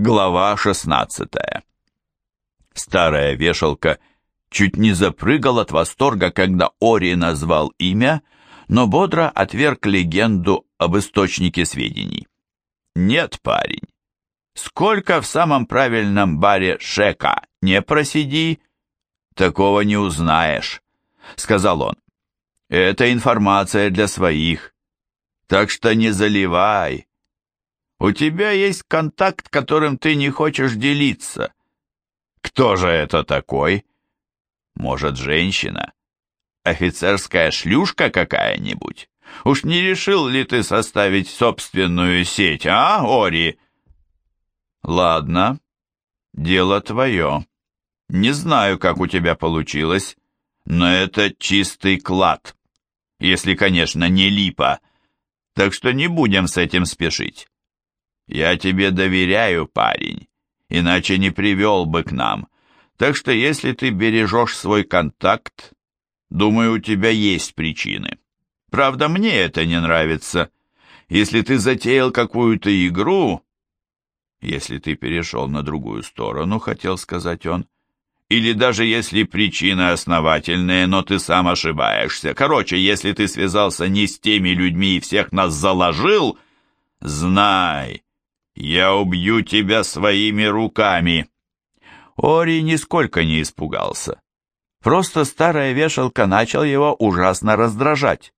Глава 16 Старая вешалка чуть не запрыгал от восторга, когда Ори назвал имя, но бодро отверг легенду об источнике сведений. «Нет, парень, сколько в самом правильном баре Шека не просиди, такого не узнаешь», — сказал он. «Это информация для своих, так что не заливай, у тебя есть контакт, которым ты не хочешь делиться. Кто же это такой? Может, женщина? Офицерская шлюшка какая-нибудь? Уж не решил ли ты составить собственную сеть, а, Ори? Ладно, дело твое. Не знаю, как у тебя получилось, но это чистый клад. Если, конечно, не липа. Так что не будем с этим спешить. Я тебе доверяю, парень, иначе не привел бы к нам. Так что если ты бережешь свой контакт, думаю, у тебя есть причины. Правда, мне это не нравится. Если ты затеял какую-то игру... Если ты перешел на другую сторону, хотел сказать он, или даже если причины основательные, но ты сам ошибаешься. Короче, если ты связался не с теми людьми и всех нас заложил, знай, «Я убью тебя своими руками!» Ори нисколько не испугался. Просто старая вешалка начал его ужасно раздражать.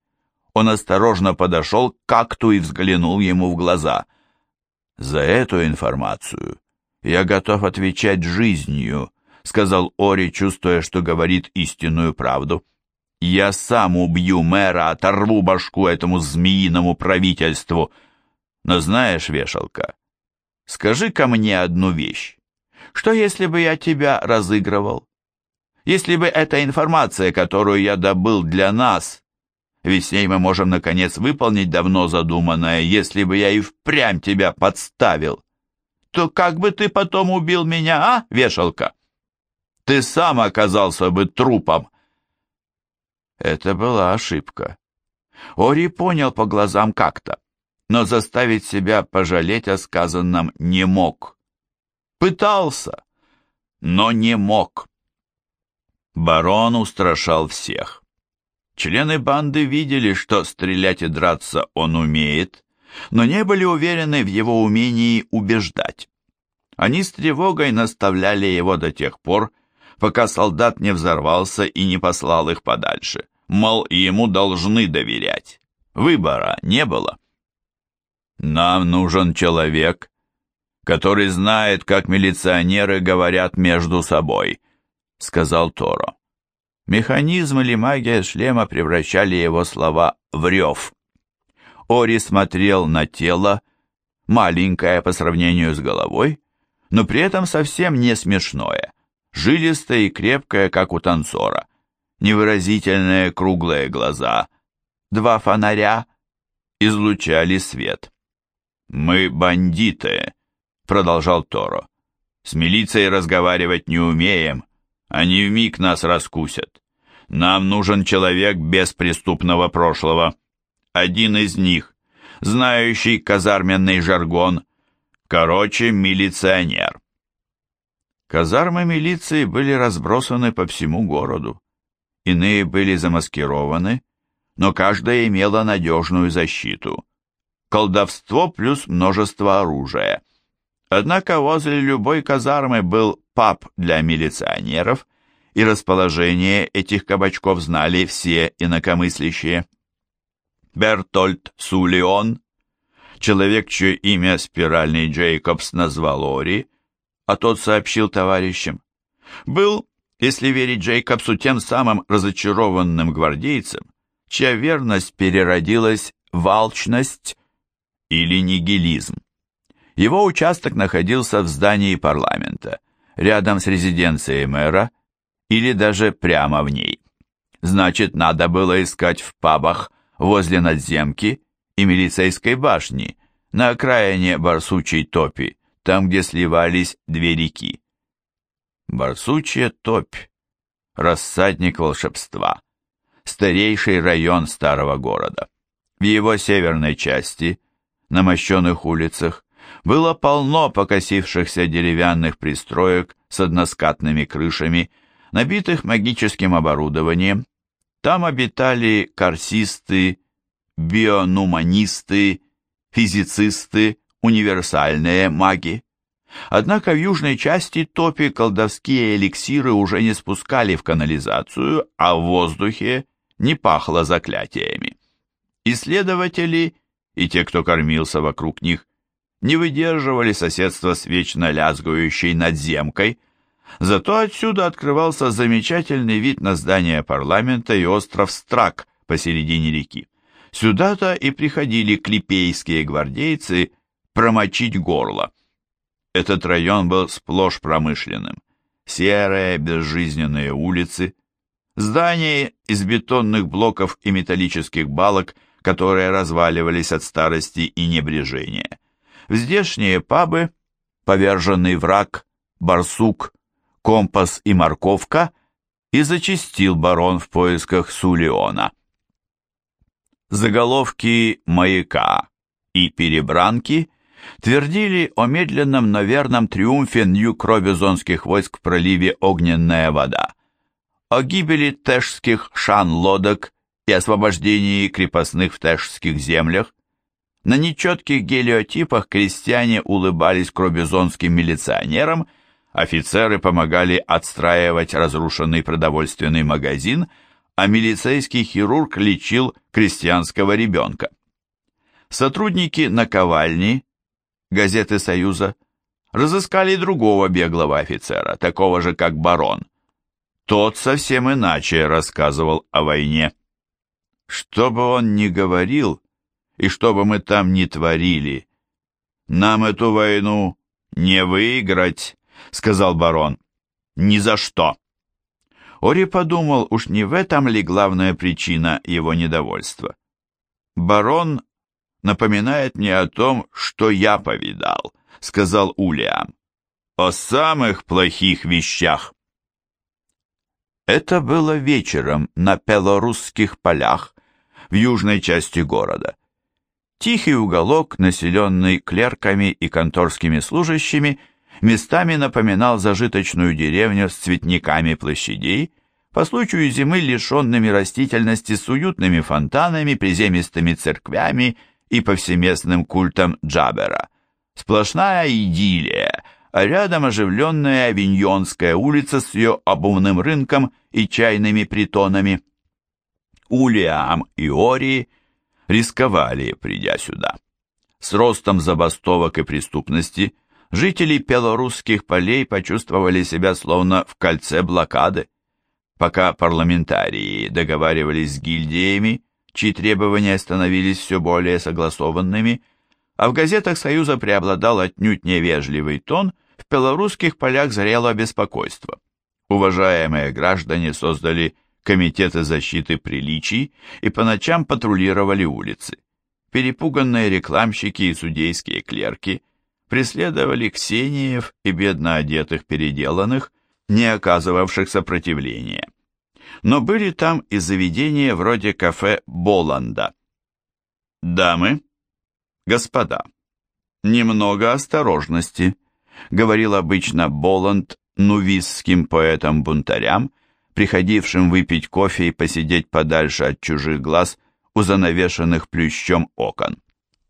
Он осторожно подошел к какту и взглянул ему в глаза. «За эту информацию я готов отвечать жизнью», — сказал Ори, чувствуя, что говорит истинную правду. «Я сам убью мэра, оторву башку этому змеиному правительству. Но знаешь, вешалка, скажи-ка мне одну вещь. Что, если бы я тебя разыгрывал? Если бы эта информация, которую я добыл для нас, ведь с ней мы можем, наконец, выполнить давно задуманное, если бы я и впрямь тебя подставил, то как бы ты потом убил меня, а, вешалка? Ты сам оказался бы трупом. Это была ошибка. Ори понял по глазам как-то но заставить себя пожалеть о сказанном не мог. Пытался, но не мог. Барон устрашал всех. Члены банды видели, что стрелять и драться он умеет, но не были уверены в его умении убеждать. Они с тревогой наставляли его до тех пор, пока солдат не взорвался и не послал их подальше. Мол, ему должны доверять. Выбора не было. Нам нужен человек, который знает, как милиционеры говорят между собой, сказал Торо. Механизм или магия шлема превращали его слова в рев. Ори смотрел на тело, маленькое по сравнению с головой, но при этом совсем не смешное, жилистое и крепкое, как у танцора, невыразительные круглые глаза, два фонаря излучали свет. «Мы бандиты», — продолжал Торо. «С милицией разговаривать не умеем. Они вмиг нас раскусят. Нам нужен человек без преступного прошлого. Один из них, знающий казарменный жаргон. Короче, милиционер». Казармы милиции были разбросаны по всему городу. Иные были замаскированы, но каждая имела надежную защиту колдовство плюс множество оружия. Однако возле любой казармы был паб для милиционеров, и расположение этих кабачков знали все инакомыслящие. Бертольд Сулион, человек, чье имя спиральный Джейкобс назвал Ори, а тот сообщил товарищам, был, если верить Джейкобсу, тем самым разочарованным гвардейцем, чья верность переродилась в алчность или нигилизм. Его участок находился в здании парламента, рядом с резиденцией мэра или даже прямо в ней. Значит, надо было искать в пабах возле надземки и милицейской башни, на окраине Барсучей топи, там, где сливались две реки. Барсучья топь, рассадник волшебства, старейший район старого города. В его северной части – на мощенных улицах было полно покосившихся деревянных пристроек с односкатными крышами, набитых магическим оборудованием. Там обитали корсисты, бионуманисты, физицисты, универсальные маги. Однако в южной части топи колдовские эликсиры уже не спускали в канализацию, а в воздухе не пахло заклятиями. Исследователи и те, кто кормился вокруг них, не выдерживали соседства с вечно лязгающей надземкой, зато отсюда открывался замечательный вид на здание парламента и остров Страк посередине реки. Сюда-то и приходили клипейские гвардейцы промочить горло. Этот район был сплошь промышленным. Серые безжизненные улицы, здания из бетонных блоков и металлических балок, которые разваливались от старости и небрежения. В здешние пабы поверженный враг, барсук, компас и морковка и зачистил барон в поисках Сулеона. Заголовки «Маяка» и «Перебранки» твердили о медленном, но верном триумфе нью-кробизонских войск в проливе Огненная вода, о гибели тэшских шан-лодок и освобождении крепостных в тэшских землях. На нечетких гелиотипах крестьяне улыбались кробизонским милиционерам, офицеры помогали отстраивать разрушенный продовольственный магазин – а милицейский хирург лечил крестьянского ребенка. Сотрудники наковальни, газеты «Союза», разыскали другого беглого офицера, такого же, как барон. Тот совсем иначе рассказывал о войне. Что бы он ни говорил, и что бы мы там ни творили, нам эту войну не выиграть, сказал барон. Ни за что. Ори подумал, уж не в этом ли главная причина его недовольства. «Барон напоминает мне о том, что я повидал», — сказал Улиам. «О самых плохих вещах». Это было вечером на Пелорусских полях в южной части города. Тихий уголок, населенный клерками и конторскими служащими, — местами напоминал зажиточную деревню с цветниками площадей, по случаю зимы лишенными растительности с уютными фонтанами, приземистыми церквями и повсеместным культом Джабера. Сплошная идиллия, а рядом оживленная Авиньонская улица с ее обувным рынком и чайными притонами. Улиам и Ори рисковали, придя сюда. С ростом забастовок и преступности жители белорусских полей почувствовали себя словно в кольце блокады. Пока парламентарии договаривались с гильдиями, чьи требования становились все более согласованными, а в газетах Союза преобладал отнюдь невежливый тон, в белорусских полях зрело беспокойство. Уважаемые граждане создали комитеты защиты приличий и по ночам патрулировали улицы. Перепуганные рекламщики и судейские клерки – преследовали ксениев и бедно одетых переделанных, не оказывавших сопротивления. Но были там и заведения вроде кафе Боланда. «Дамы, господа, немного осторожности», говорил обычно Боланд нувисским поэтам-бунтарям, приходившим выпить кофе и посидеть подальше от чужих глаз у занавешенных плющом окон.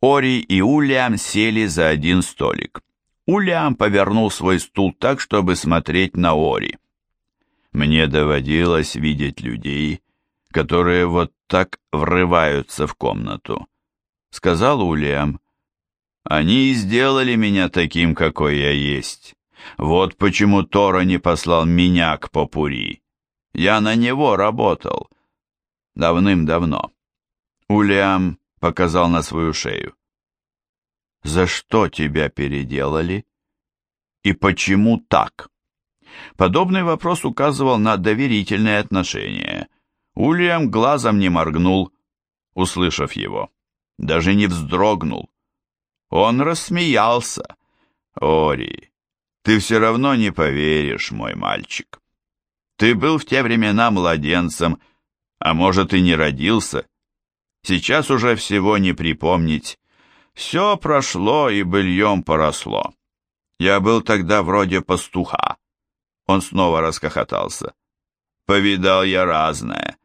Ори и Улиам сели за один столик. Улиам повернул свой стул так, чтобы смотреть на Ори. Мне доводилось видеть людей, которые вот так врываются в комнату, сказал Улиам. Они сделали меня таким, какой я есть. Вот почему Тора не послал меня к Попури. Я на него работал. Давным-давно. Улиам показал на свою шею. «За что тебя переделали? И почему так?» Подобный вопрос указывал на доверительные отношения. Уильям глазом не моргнул, услышав его. Даже не вздрогнул. Он рассмеялся. «Ори, ты все равно не поверишь, мой мальчик. Ты был в те времена младенцем, а может и не родился. Сейчас уже всего не припомнить. Все прошло и быльем поросло. Я был тогда вроде пастуха. Он снова расхохотался. Повидал я разное.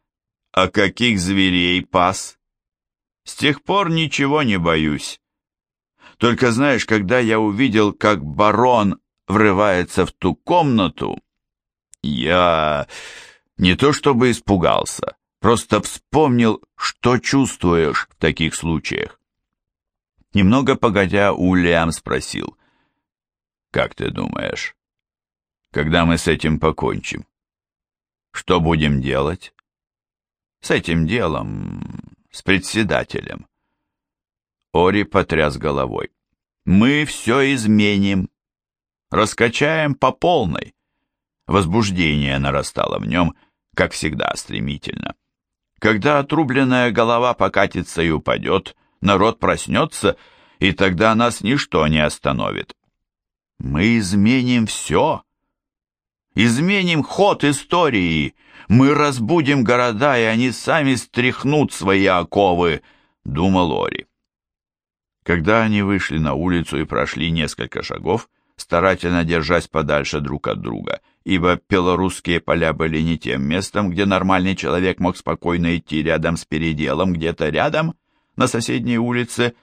А каких зверей пас? С тех пор ничего не боюсь. Только знаешь, когда я увидел, как барон врывается в ту комнату, я не то чтобы испугался, просто вспомнил, что чувствуешь в таких случаях. Немного погодя, Уильям спросил, «Как ты думаешь, когда мы с этим покончим, что будем делать?» «С этим делом, с председателем». Ори потряс головой. «Мы все изменим, раскачаем по полной. Возбуждение нарастало в нем, как всегда, стремительно. Когда отрубленная голова покатится и упадет, народ проснется, и тогда нас ничто не остановит. Мы изменим все. Изменим ход истории. Мы разбудим города, и они сами стряхнут свои оковы, думал Ори. Когда они вышли на улицу и прошли несколько шагов, старательно держась подальше друг от друга, ибо белорусские поля были не тем местом, где нормальный человек мог спокойно идти рядом с переделом, где-то рядом, на соседней улице,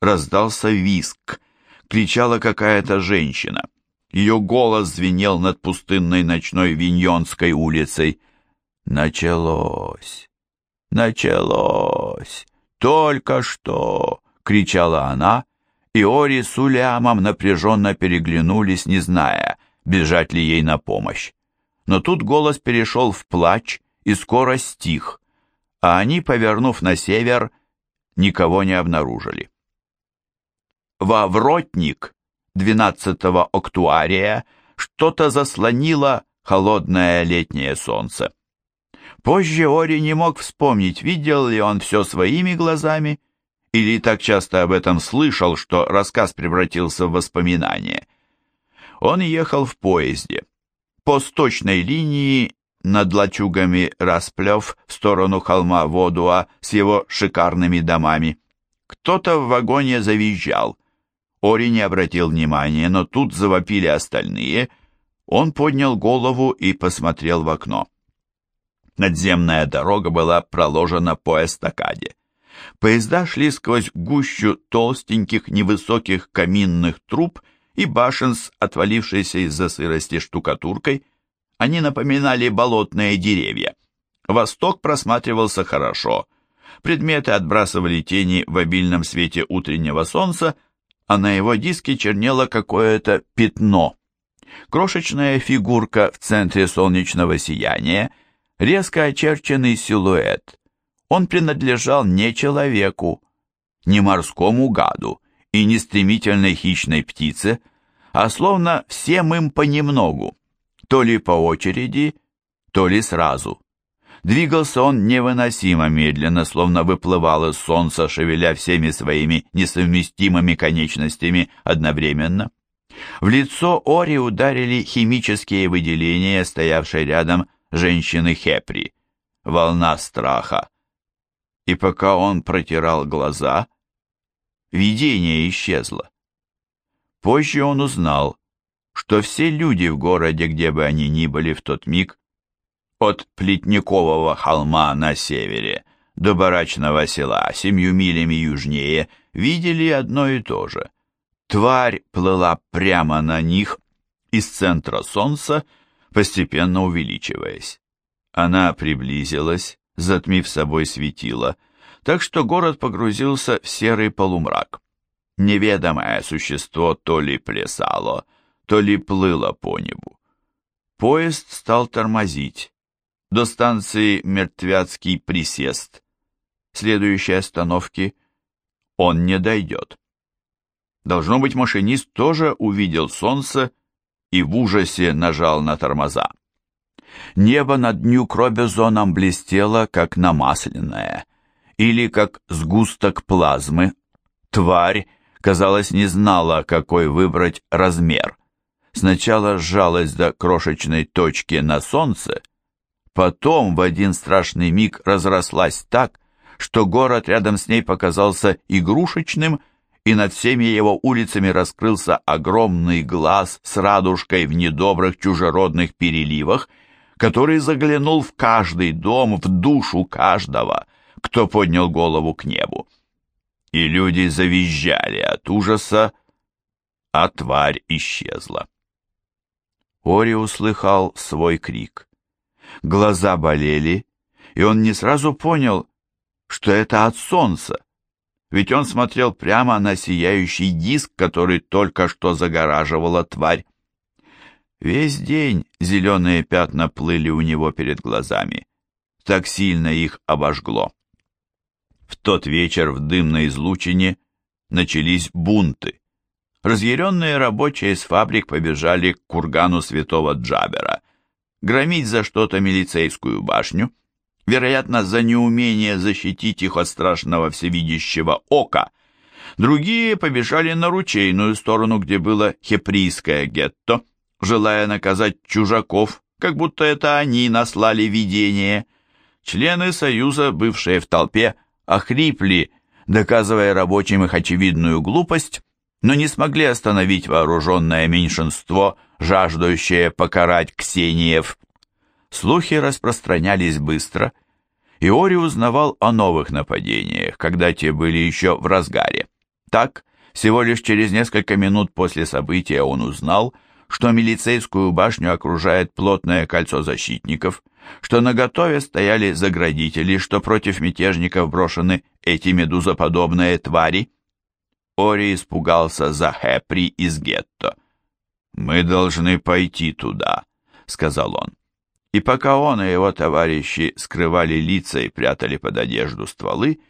раздался виск. Кричала какая-то женщина. Ее голос звенел над пустынной ночной Виньонской улицей. «Началось! Началось! Только что!» — кричала она, и Ори с Улямом напряженно переглянулись, не зная, бежать ли ей на помощь. Но тут голос перешел в плач и скоро стих, а они, повернув на север, никого не обнаружили. Во Вротник 12 октуария что-то заслонило холодное летнее солнце. Позже Ори не мог вспомнить, видел ли он все своими глазами или так часто об этом слышал, что рассказ превратился в воспоминание. Он ехал в поезде. По сточной линии над лачугами Расплев в сторону холма Водуа с его шикарными домами. Кто-то в вагоне завизжал. Ори не обратил внимания, но тут завопили остальные. Он поднял голову и посмотрел в окно. Надземная дорога была проложена по эстакаде. Поезда шли сквозь гущу толстеньких невысоких каминных труб и башен с отвалившейся из-за сырости штукатуркой. Они напоминали болотные деревья. Восток просматривался хорошо. Предметы отбрасывали тени в обильном свете утреннего солнца, а на его диске чернело какое-то пятно. Крошечная фигурка в центре солнечного сияния, резко очерченный силуэт, он принадлежал не человеку, не морскому гаду и не стремительной хищной птице, а словно всем им понемногу, то ли по очереди, то ли сразу. Двигался он невыносимо медленно, словно выплывал из солнца, шевеля всеми своими несовместимыми конечностями одновременно. В лицо Ори ударили химические выделения, стоявшей рядом женщины Хепри. Волна страха, и пока он протирал глаза, видение исчезло. Позже он узнал, что все люди в городе, где бы они ни были в тот миг, от Плетникового холма на севере до Барачного села, семью милями южнее, видели одно и то же. Тварь плыла прямо на них из центра солнца, постепенно увеличиваясь. Она приблизилась, затмив собой светило, так что город погрузился в серый полумрак. Неведомое существо то ли плясало, то ли плыло по небу. Поезд стал тормозить. До станции Мертвяцкий присест. Следующей остановки он не дойдет. Должно быть, машинист тоже увидел солнце и в ужасе нажал на тормоза. Небо над Нью-Кробезоном блестело, как намасленное, или как сгусток плазмы. Тварь, казалось, не знала, какой выбрать размер. Сначала сжалась до крошечной точки на солнце, потом в один страшный миг разрослась так, что город рядом с ней показался игрушечным и над всеми его улицами раскрылся огромный глаз с радужкой в недобрых чужеродных переливах, который заглянул в каждый дом, в душу каждого, кто поднял голову к небу. И люди завизжали от ужаса, а тварь исчезла. Ори услыхал свой крик. Глаза болели, и он не сразу понял, что это от солнца ведь он смотрел прямо на сияющий диск, который только что загораживала тварь. Весь день зеленые пятна плыли у него перед глазами. Так сильно их обожгло. В тот вечер в дымной излучине начались бунты. Разъяренные рабочие с фабрик побежали к кургану святого Джабера, громить за что-то милицейскую башню, вероятно, за неумение защитить их от страшного всевидящего ока. Другие побежали на ручейную сторону, где было хеприйское гетто, желая наказать чужаков, как будто это они наслали видение. Члены Союза, бывшие в толпе, охрипли, доказывая рабочим их очевидную глупость, но не смогли остановить вооруженное меньшинство, жаждущее покарать ксениев. Слухи распространялись быстро, и Ори узнавал о новых нападениях, когда те были еще в разгаре. Так, всего лишь через несколько минут после события он узнал, что милицейскую башню окружает плотное кольцо защитников, что наготове стояли заградители, что против мятежников брошены эти медузоподобные твари. Ори испугался за Хэпри из гетто. «Мы должны пойти туда», — сказал он. И пока он и его товарищи скрывали лица и прятали под одежду стволы,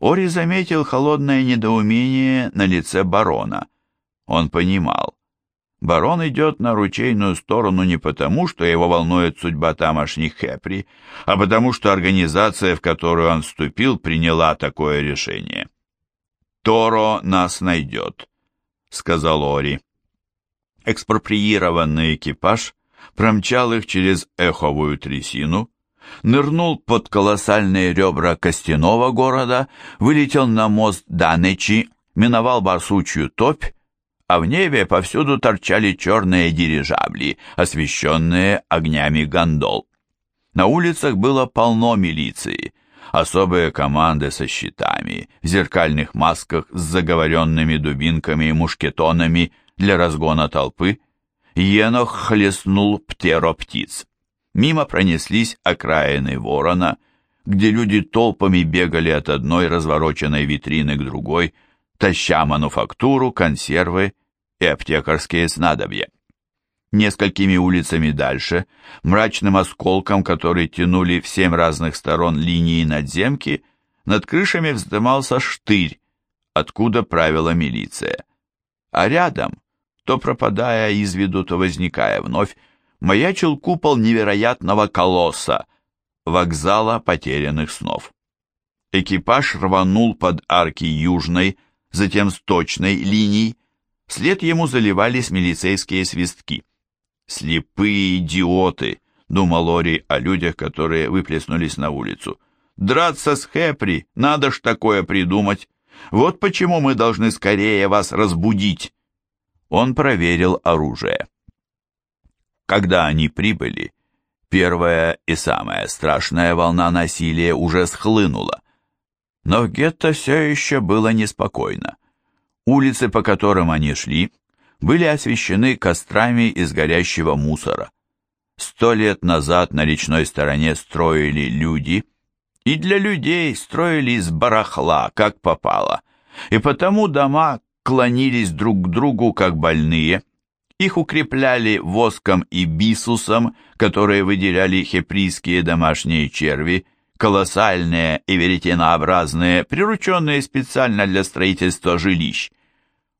Ори заметил холодное недоумение на лице барона. Он понимал. Барон идет на ручейную сторону не потому, что его волнует судьба тамошних Хепри, а потому что организация, в которую он вступил, приняла такое решение. «Торо нас найдет», — сказал Ори. Экспроприированный экипаж промчал их через эховую трясину, нырнул под колоссальные ребра костяного города, вылетел на мост Данечи, миновал барсучью топь, а в небе повсюду торчали черные дирижабли, освещенные огнями гондол. На улицах было полно милиции, особые команды со щитами, в зеркальных масках с заговоренными дубинками и мушкетонами для разгона толпы — Енох хлестнул птероптиц. Мимо пронеслись окраины ворона, где люди толпами бегали от одной развороченной витрины к другой, таща мануфактуру, консервы и аптекарские снадобья. Несколькими улицами дальше, мрачным осколком, который тянули в семь разных сторон линии надземки, над крышами вздымался штырь, откуда правила милиция. А рядом, то пропадая из виду, то возникая вновь, маячил купол невероятного колосса, вокзала потерянных снов. Экипаж рванул под арки южной, затем сточной линий, вслед ему заливались милицейские свистки. «Слепые идиоты!» — думал Ори о людях, которые выплеснулись на улицу. «Драться с Хепри! Надо ж такое придумать! Вот почему мы должны скорее вас разбудить!» он проверил оружие. Когда они прибыли, первая и самая страшная волна насилия уже схлынула. Но в гетто все еще было неспокойно. Улицы, по которым они шли, были освещены кострами из горящего мусора. Сто лет назад на речной стороне строили люди, и для людей строили из барахла, как попало, и потому дома клонились друг к другу, как больные. Их укрепляли воском и бисусом, которые выделяли хеприйские домашние черви, колоссальные и веретенообразные, прирученные специально для строительства жилищ.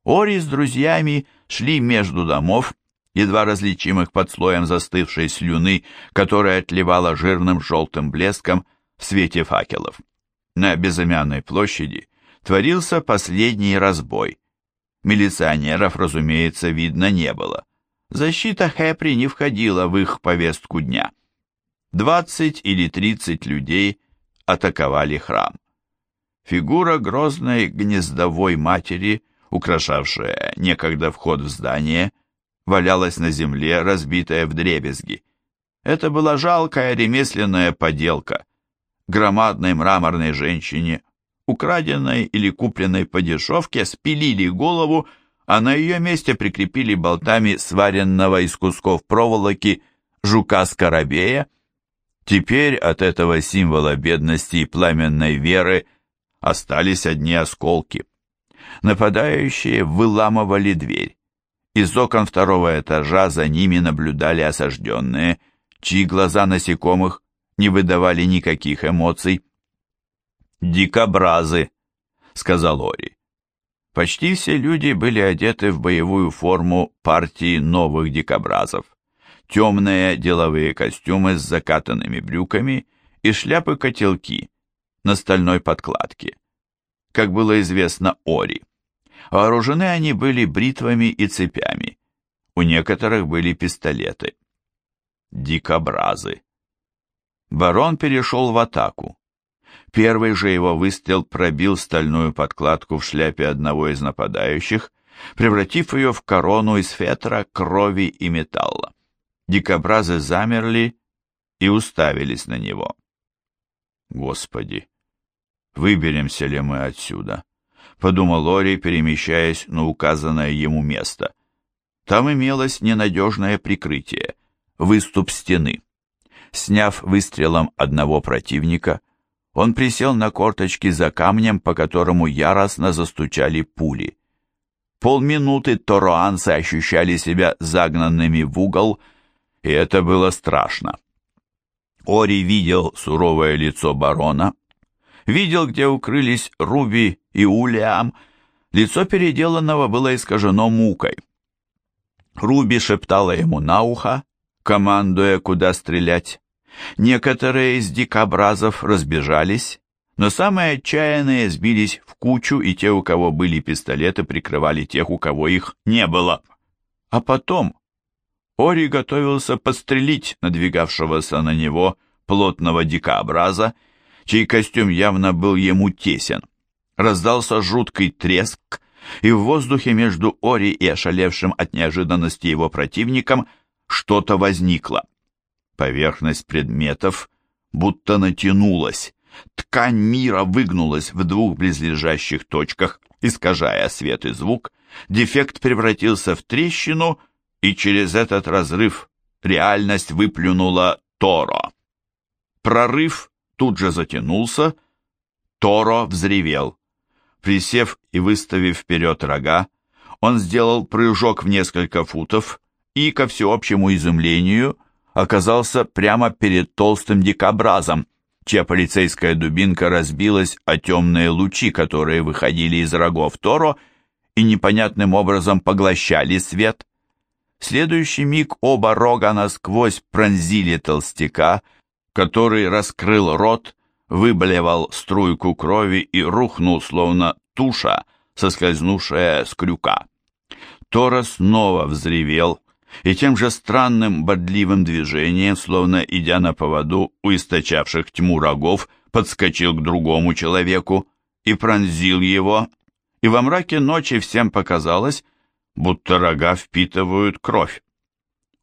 Ори с друзьями шли между домов, едва различимых под слоем застывшей слюны, которая отливала жирным желтым блеском в свете факелов. На безымянной площади творился последний разбой. Милиционеров, разумеется, видно не было. Защита Хэпри не входила в их повестку дня. Двадцать или тридцать людей атаковали храм. Фигура грозной гнездовой матери украшавшая некогда вход в здание, валялась на земле, разбитая в дребезги. Это была жалкая ремесленная поделка. Громадной мраморной женщине, украденной или купленной по дешевке, спилили голову, а на ее месте прикрепили болтами сваренного из кусков проволоки жука-скоробея. Теперь от этого символа бедности и пламенной веры остались одни осколки. Нападающие выламывали дверь. Из окон второго этажа за ними наблюдали осажденные, чьи глаза насекомых не выдавали никаких эмоций. «Дикобразы», — сказал Ори. Почти все люди были одеты в боевую форму партии новых дикобразов. Темные деловые костюмы с закатанными брюками и шляпы-котелки на стальной подкладке. Как было известно Ори. Вооружены они были бритвами и цепями. У некоторых были пистолеты. Дикобразы. Барон перешел в атаку. Первый же его выстрел пробил стальную подкладку в шляпе одного из нападающих, превратив ее в корону из фетра, крови и металла. Дикобразы замерли и уставились на него. «Господи, выберемся ли мы отсюда?» — подумал Лори, перемещаясь на указанное ему место. Там имелось ненадежное прикрытие — выступ стены. Сняв выстрелом одного противника — он присел на корточки за камнем, по которому яростно застучали пули. Полминуты тороанцы ощущали себя загнанными в угол, и это было страшно. Ори видел суровое лицо барона, видел, где укрылись Руби и Улиам. Лицо переделанного было искажено мукой. Руби шептала ему на ухо, командуя, куда стрелять. Некоторые из дикобразов разбежались, но самые отчаянные сбились в кучу, и те, у кого были пистолеты, прикрывали тех, у кого их не было. А потом Ори готовился подстрелить надвигавшегося на него плотного дикообраза, чей костюм явно был ему тесен. Раздался жуткий треск, и в воздухе между Ори и ошалевшим от неожиданности его противником что-то возникло. Поверхность предметов будто натянулась. Ткань мира выгнулась в двух близлежащих точках, искажая свет и звук. Дефект превратился в трещину, и через этот разрыв реальность выплюнула Торо. Прорыв тут же затянулся, Торо взревел. Присев и выставив вперед рога, он сделал прыжок в несколько футов и, ко всеобщему изумлению, оказался прямо перед толстым дикобразом, чья полицейская дубинка разбилась о темные лучи, которые выходили из рогов Торо и непонятным образом поглощали свет. Следующий миг оба рога насквозь пронзили толстяка, который раскрыл рот, выблевал струйку крови и рухнул, словно туша, соскользнувшая с крюка. Тора снова взревел, и тем же странным бодливым движением, словно идя на поводу у источавших тьму рогов, подскочил к другому человеку и пронзил его, и во мраке ночи всем показалось, будто рога впитывают кровь.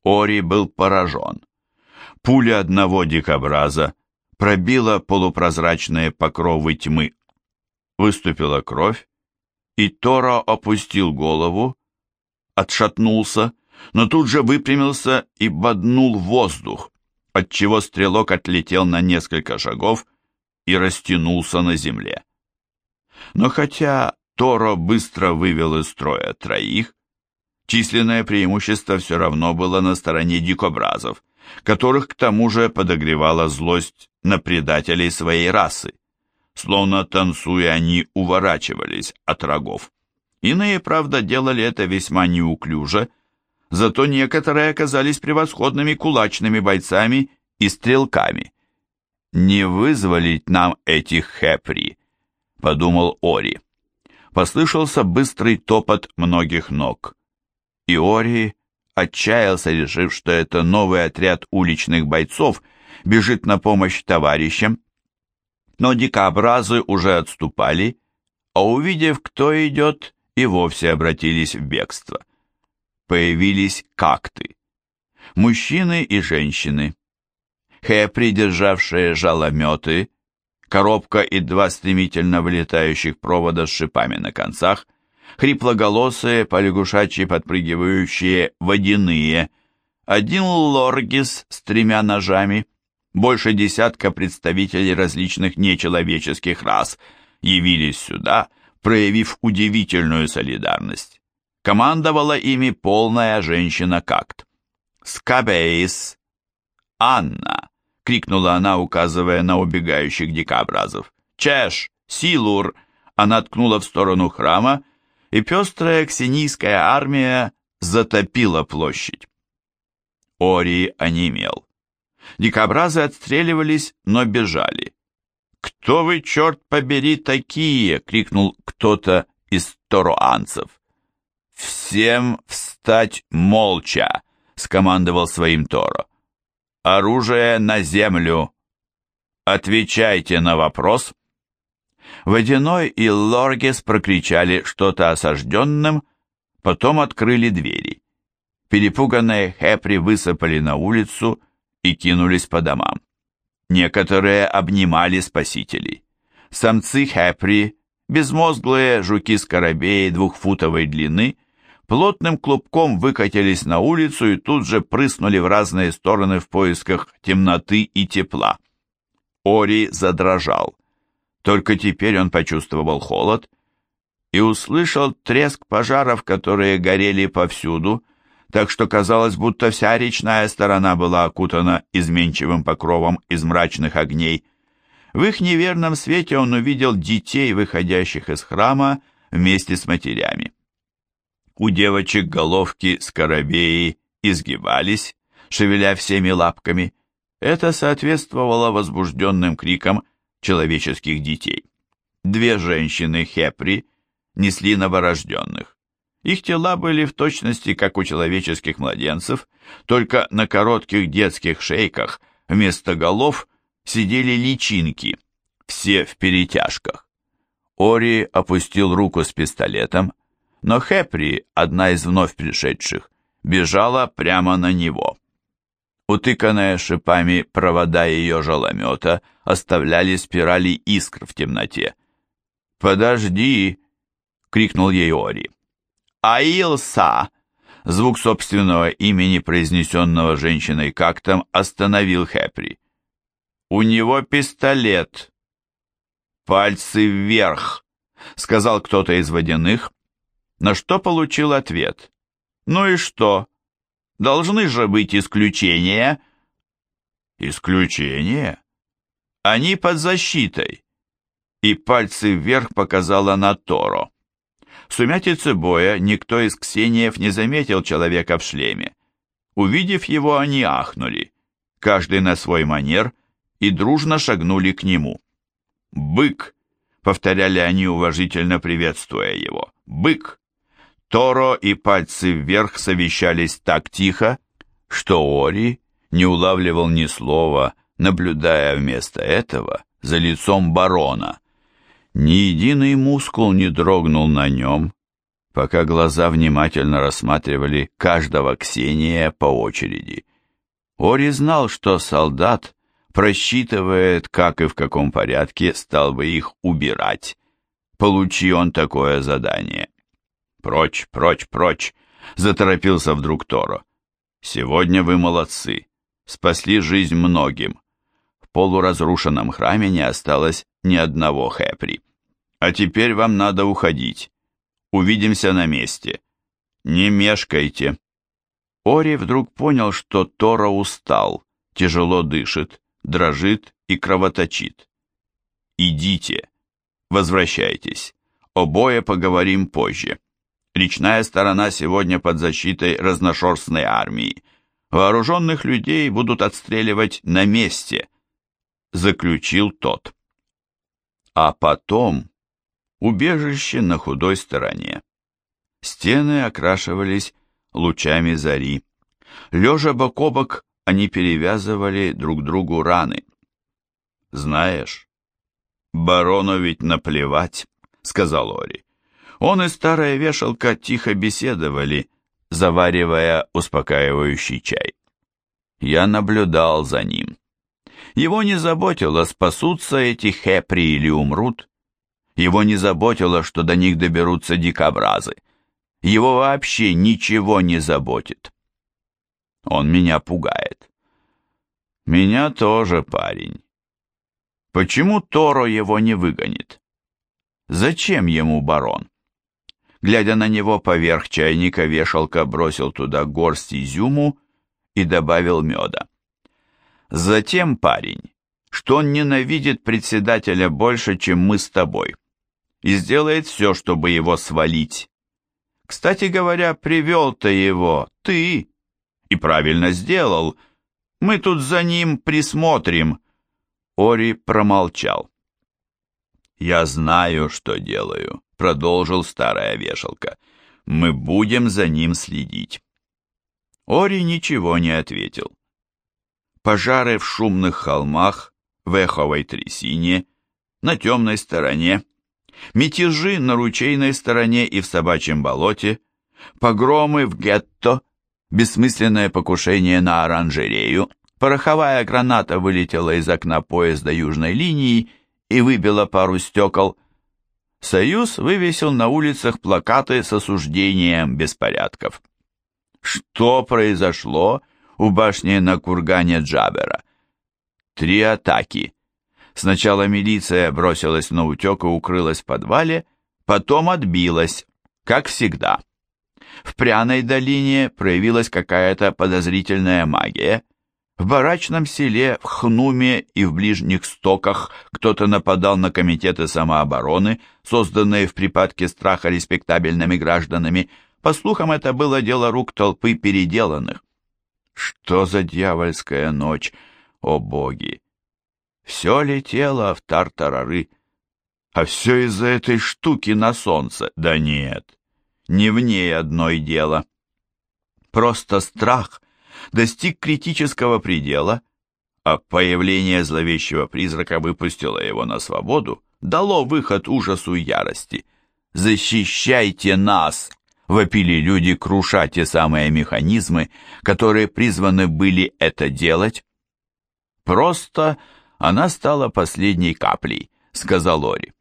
Ори был поражен. Пуля одного дикобраза пробила полупрозрачные покровы тьмы. Выступила кровь, и Торо опустил голову, отшатнулся, но тут же выпрямился и боднул воздух, отчего стрелок отлетел на несколько шагов и растянулся на земле. Но хотя Торо быстро вывел из строя троих, численное преимущество все равно было на стороне дикобразов, которых к тому же подогревала злость на предателей своей расы. Словно танцуя, они уворачивались от рогов. Иные, правда, делали это весьма неуклюже, зато некоторые оказались превосходными кулачными бойцами и стрелками. «Не вызволить нам этих хэпри», — подумал Ори. Послышался быстрый топот многих ног. И Ори отчаялся, решив, что это новый отряд уличных бойцов бежит на помощь товарищам. Но дикобразы уже отступали, а увидев, кто идет, и вовсе обратились в бегство. Появились какты. Мужчины и женщины. Хэпри, державшие жалометы, коробка и два стремительно вылетающих провода с шипами на концах, хриплоголосые, полягушачьи подпрыгивающие водяные, один лоргис с тремя ножами, больше десятка представителей различных нечеловеческих рас явились сюда, проявив удивительную солидарность. Командовала ими полная женщина-какт. «Скабейс! Анна!» — крикнула она, указывая на убегающих дикобразов. «Чеш! Силур!» Она ткнула в сторону храма, и пестрая ксенийская армия затопила площадь. Ори онемел. Дикобразы отстреливались, но бежали. «Кто вы, черт побери, такие?» — крикнул кто-то из тороанцев. «Всем встать молча!» — скомандовал своим Торо. «Оружие на землю! Отвечайте на вопрос!» Водяной и Лоргес прокричали что-то осажденным, потом открыли двери. Перепуганные Хепри высыпали на улицу и кинулись по домам. Некоторые обнимали спасителей. Самцы Хепри, безмозглые жуки-скоробеи двухфутовой длины, плотным клубком выкатились на улицу и тут же прыснули в разные стороны в поисках темноты и тепла. Ори задрожал. Только теперь он почувствовал холод и услышал треск пожаров, которые горели повсюду, так что казалось, будто вся речная сторона была окутана изменчивым покровом из мрачных огней. В их неверном свете он увидел детей, выходящих из храма вместе с матерями. У девочек головки скоробеи изгибались, шевеля всеми лапками. Это соответствовало возбужденным крикам человеческих детей. Две женщины Хепри несли новорожденных. Их тела были в точности, как у человеческих младенцев, только на коротких детских шейках вместо голов сидели личинки, все в перетяжках. Ори опустил руку с пистолетом, но Хепри, одна из вновь пришедших, бежала прямо на него. Утыканные шипами провода ее желомета оставляли спирали искр в темноте. «Подожди!» — крикнул ей Ори. Аилса!» Звук собственного имени, произнесенного женщиной как-то, остановил Хэпри. «У него пистолет!» «Пальцы вверх!» — сказал кто-то из водяных, на что получил ответ. «Ну и что? Должны же быть исключения!» «Исключения? Они под защитой!» И пальцы вверх показала на Торо. В сумятице боя никто из ксениев не заметил человека в шлеме. Увидев его, они ахнули, каждый на свой манер, и дружно шагнули к нему. «Бык!» — повторяли они, уважительно приветствуя его. «Бык!» Торо и пальцы вверх совещались так тихо, что Ори не улавливал ни слова, наблюдая вместо этого за лицом барона, ни единый мускул не дрогнул на нем, пока глаза внимательно рассматривали каждого Ксения по очереди. Ори знал, что солдат просчитывает, как и в каком порядке стал бы их убирать. Получи он такое задание. «Прочь, прочь, прочь!» — заторопился вдруг Торо. «Сегодня вы молодцы, спасли жизнь многим. В полуразрушенном храме не осталось ни одного Хэпри. А теперь вам надо уходить. Увидимся на месте. Не мешкайте. Ори вдруг понял, что Тора устал, тяжело дышит, дрожит и кровоточит. Идите. Возвращайтесь. Обои поговорим позже. Речная сторона сегодня под защитой разношерстной армии. Вооруженных людей будут отстреливать на месте, заключил тот. А потом убежище на худой стороне. Стены окрашивались лучами зари. Лежа бок о бок, они перевязывали друг другу раны. «Знаешь, барону ведь наплевать», — сказал Ори. Он и старая вешалка тихо беседовали, заваривая успокаивающий чай. Я наблюдал за ним. Его не заботило, спасутся эти хепри или умрут. Его не заботило, что до них доберутся дикобразы. Его вообще ничего не заботит. Он меня пугает. Меня тоже, парень. Почему Торо его не выгонит? Зачем ему барон? Глядя на него поверх чайника, вешалка бросил туда горсть изюму и добавил меда. Затем, парень, что он ненавидит председателя больше, чем мы с тобой, и сделает все, чтобы его свалить. Кстати говоря, привел-то его ты, и правильно сделал. Мы тут за ним присмотрим. Ори промолчал. «Я знаю, что делаю», — продолжил старая вешалка. «Мы будем за ним следить». Ори ничего не ответил. Пожары в шумных холмах, в эховой трясине, на темной стороне, мятежи на ручейной стороне и в собачьем болоте, погромы в гетто, бессмысленное покушение на оранжерею, пороховая граната вылетела из окна поезда южной линии и выбила пару стекол. Союз вывесил на улицах плакаты с осуждением беспорядков. Что произошло у башни на кургане Джабера? Три атаки. Сначала милиция бросилась на утек и укрылась в подвале, потом отбилась, как всегда. В пряной долине проявилась какая-то подозрительная магия. В барачном селе, в Хнуме и в ближних стоках кто-то нападал на комитеты самообороны, созданные в припадке страха респектабельными гражданами, по слухам, это было дело рук толпы переделанных. Что за дьявольская ночь, о боги! Все летело в тартарары, а все из-за этой штуки на солнце. Да нет, не в ней одной дело. Просто страх достиг критического предела, а появление зловещего призрака выпустило его на свободу, дало выход ужасу и ярости. «Защищайте нас!» вопили люди, круша те самые механизмы, которые призваны были это делать. «Просто она стала последней каплей», — сказал Ори.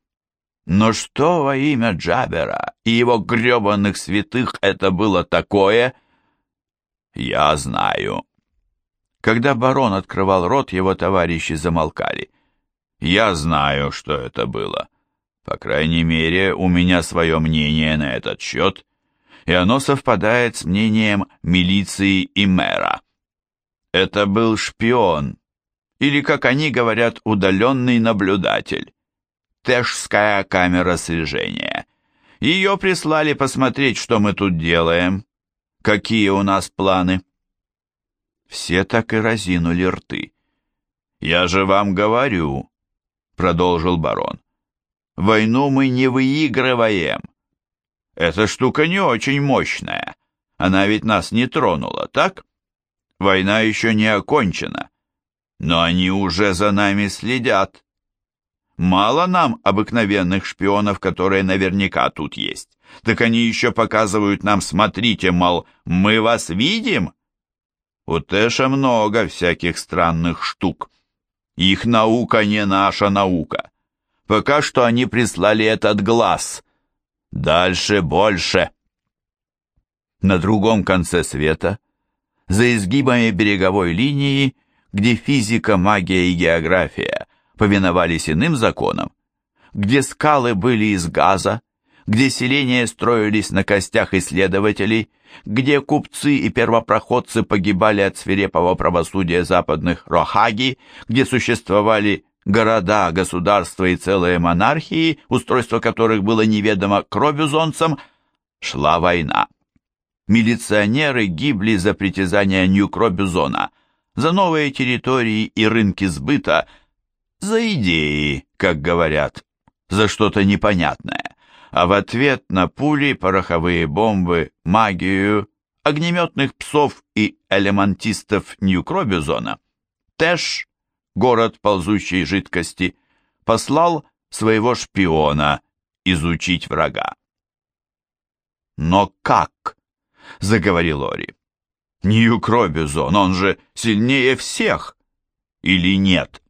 «Но что во имя Джабера и его гребаных святых это было такое?» «Я знаю». Когда барон открывал рот, его товарищи замолкали. «Я знаю, что это было. По крайней мере, у меня свое мнение на этот счет, и оно совпадает с мнением милиции и мэра. Это был шпион, или, как они говорят, удаленный наблюдатель. Тэшская камера слежения. Ее прислали посмотреть, что мы тут делаем, какие у нас планы. Все так и разинули рты. «Я же вам говорю», — продолжил барон, — «войну мы не выигрываем, эта штука не очень мощная. Она ведь нас не тронула, так? Война еще не окончена. Но они уже за нами следят. Мало нам обыкновенных шпионов, которые наверняка тут есть. Так они еще показывают нам, смотрите, мол, мы вас видим. У Тэша много всяких странных штук. Их наука не наша наука. Пока что они прислали этот глаз, Дальше больше. На другом конце света, за изгибами береговой линии, где физика, магия и география повиновались иным законам, где скалы были из газа, где селения строились на костях исследователей, где купцы и первопроходцы погибали от свирепого правосудия западных Рохаги, где существовали города, государства и целые монархии, устройство которых было неведомо кробюзонцам, шла война. Милиционеры гибли за притязания Нью-Кробюзона, за новые территории и рынки сбыта, за идеи, как говорят, за что-то непонятное, а в ответ на пули, пороховые бомбы, магию, огнеметных псов и элементистов Нью-Кробюзона, Тэш город ползущей жидкости, послал своего шпиона изучить врага. Но как? Заговорил Ори. Ньюк Робизон, он же сильнее всех. Или нет?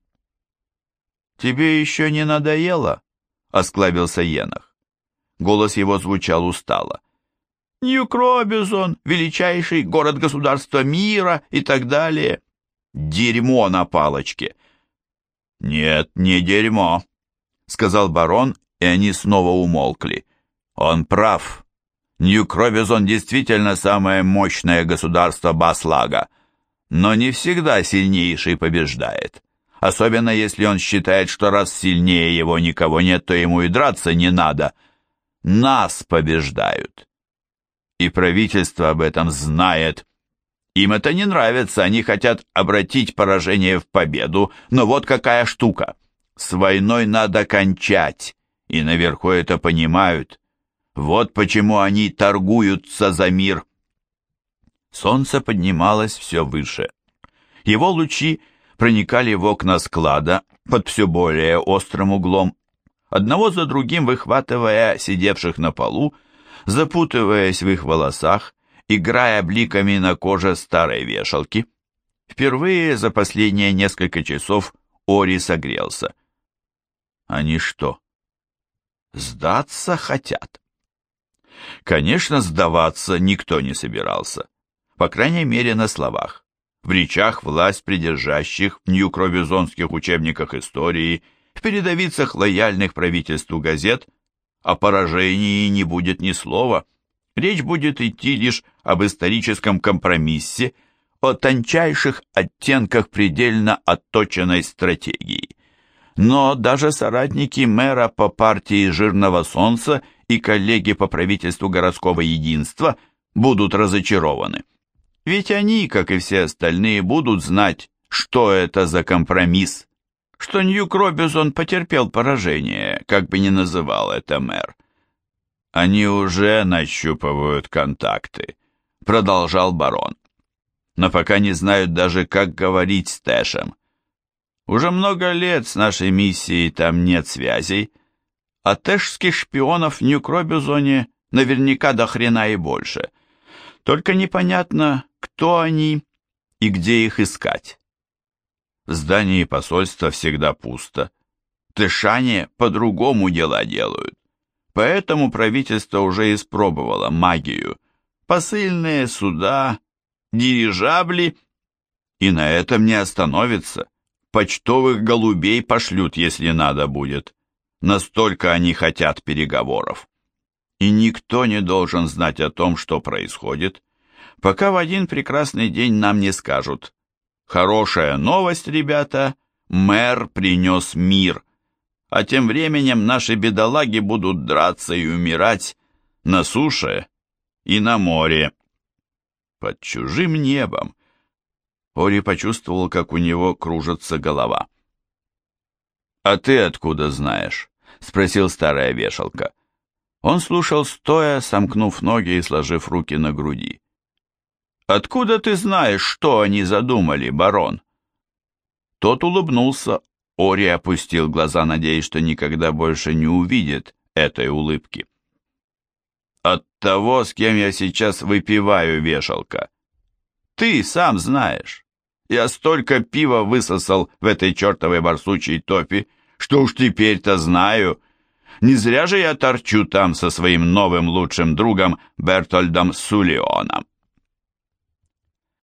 Тебе еще не надоело? Осклабился Енах. Голос его звучал устало. Ньюк Робизон, величайший город-государства мира и так далее. Дерьмо на палочке. Нет, не дерьмо, сказал барон, и они снова умолкли. Он прав. Нью-Кробизон действительно самое мощное государство Баслага, но не всегда сильнейший побеждает. Особенно если он считает, что раз сильнее его никого нет, то ему и драться не надо. Нас побеждают. И правительство об этом знает. Им это не нравится, они хотят обратить поражение в победу, но вот какая штука. С войной надо кончать, и наверху это понимают. Вот почему они торгуются за мир. Солнце поднималось все выше. Его лучи проникали в окна склада под все более острым углом, одного за другим выхватывая сидевших на полу, запутываясь в их волосах, играя бликами на коже старой вешалки. Впервые за последние несколько часов Ори согрелся. Они что, сдаться хотят? Конечно, сдаваться никто не собирался. По крайней мере, на словах. В речах власть придержащих, в нью-кровизонских учебниках истории, в передовицах лояльных правительству газет о поражении не будет ни слова. Речь будет идти лишь об историческом компромиссе, о тончайших оттенках предельно отточенной стратегии. Но даже соратники мэра по партии «Жирного солнца» и коллеги по правительству городского единства будут разочарованы. Ведь они, как и все остальные, будут знать, что это за компромисс, что Ньюк Робинсон потерпел поражение, как бы ни называл это мэр. Они уже нащупывают контакты, продолжал барон. Но пока не знают даже, как говорить с Тэшем. Уже много лет с нашей миссией там нет связей, а тэшских шпионов в Нью-Кробизоне наверняка до хрена и больше. Только непонятно, кто они и где их искать. В здании посольства всегда пусто. Тэшане по-другому дела делают. Поэтому правительство уже испробовало магию. Посыльные суда, дирижабли, и на этом не остановится. Почтовых голубей пошлют, если надо будет. Настолько они хотят переговоров. И никто не должен знать о том, что происходит, пока в один прекрасный день нам не скажут «Хорошая новость, ребята, мэр принес мир», а тем временем наши бедолаги будут драться и умирать на суше и на море. Под чужим небом, Ори почувствовал, как у него кружится голова. «А ты откуда знаешь?» — спросил старая вешалка. Он слушал стоя, сомкнув ноги и сложив руки на груди. «Откуда ты знаешь, что они задумали, барон?» Тот улыбнулся. Ори опустил глаза, надеясь, что никогда больше не увидит этой улыбки. «От того, с кем я сейчас выпиваю, вешалка. Ты сам знаешь. Я столько пива высосал в этой чертовой барсучьей топе, что уж теперь-то знаю. Не зря же я торчу там со своим новым лучшим другом Бертольдом Сулионом.